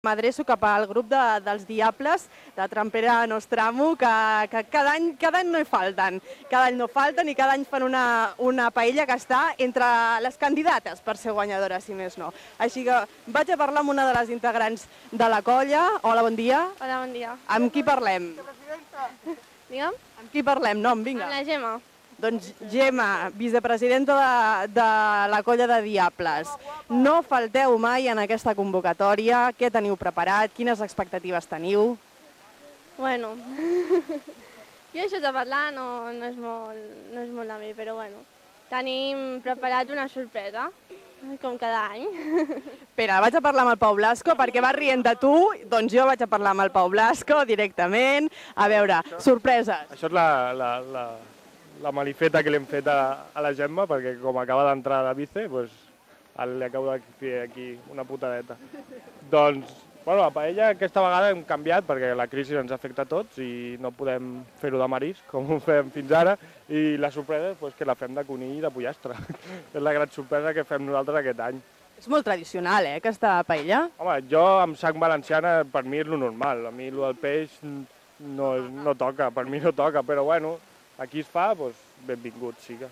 M'adreço cap al grup de, dels Diables de Trampera Nostramo, que, que cada, any, cada any no hi falten. Cada any no falten i cada any fan una, una paella que està entre les candidates per ser guanyadora, si més no. Així que vaig a parlar amb una de les integrants de la colla. Hola, bon dia. Hola, bon dia. Amb qui parlem? Digue'm? Amb qui parlem? Nom, vinga. Amb la Gemma. Doncs Gemma, vicepresidenta de, de la colla de Diables. No falteu mai en aquesta convocatòria. Què teniu preparat? Quines expectatives teniu? Bueno, jo això de parlar no, no, és molt, no és molt a mi, però bueno. Tenim preparat una sorpresa, com cada any. Espera, vaig a parlar amb el Pau Blasco perquè va rient de tu, doncs jo vaig a parlar amb el Pau Blasco directament. A veure, sorpreses. Això és la, la, la, la malifeta que li hem fet a, a la Gemma, perquè com acaba d'entrar a Vice, doncs, li acabo de fer aquí una putadeta. doncs, bueno, la paella aquesta vegada hem canviat perquè la crisi ens afecta a tots i no podem fer-ho de marisc, com ho fem fins ara, i la sorpresa és pues, que la fem de conill i de pollastre. és la gran sorpresa que fem nosaltres aquest any. És molt tradicional, eh, aquesta paella. Home, jo amb sang valenciana per mi és lo normal, a mi lo del peix no, no toca, per mi no toca, però bueno, aquí es fa, doncs benvingut siga.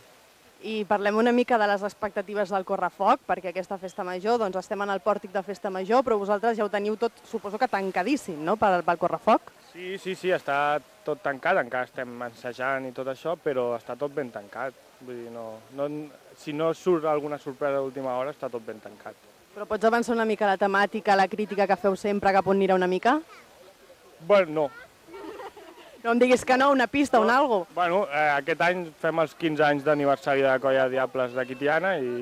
I parlem una mica de les expectatives del Correfoc, perquè aquesta festa major, doncs estem en el pòrtic de festa major, però vosaltres ja ho teniu tot, suposo que tancadíssim, no?, pel, pel Correfoc. Sí, sí, sí, està tot tancat, encara estem ensajant i tot això, però està tot ben tancat. Vull dir, no, no, si no surt alguna sorpresa d'última hora, està tot ben tancat. Però pots avançar una mica la temàtica, la crítica que feu sempre, cap on anirà una mica? Bueno, no, No em diguis que no, una pista, un algo. Bueno, eh, aquest any fem els 15 anys d'aniversari de la Colla de Diables de Quitiana i,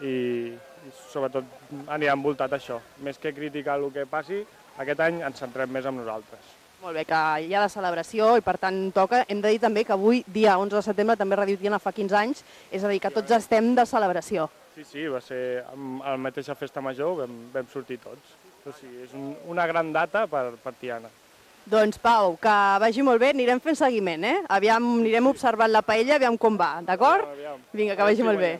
i, i sobretot anirà envoltat això. Més que criticar el que passi, aquest any ens centrem més en nosaltres. Molt bé, que hi ha de celebració i per tant toca. Hem de dir també que avui, dia 11 de setembre, també Radio Tiana fa 15 anys, és a dir, que tots estem de celebració. Sí, sí, va ser amb la mateixa festa major, vam, vam sortir tots. O sigui, és un, una gran data per, per Tiana. Doncs Pau, que vagi molt bé, anirem fent seguiment, eh? Aviam, anirem observant la paella, aviam com va, d'acord? Vinga, que vagi molt bé.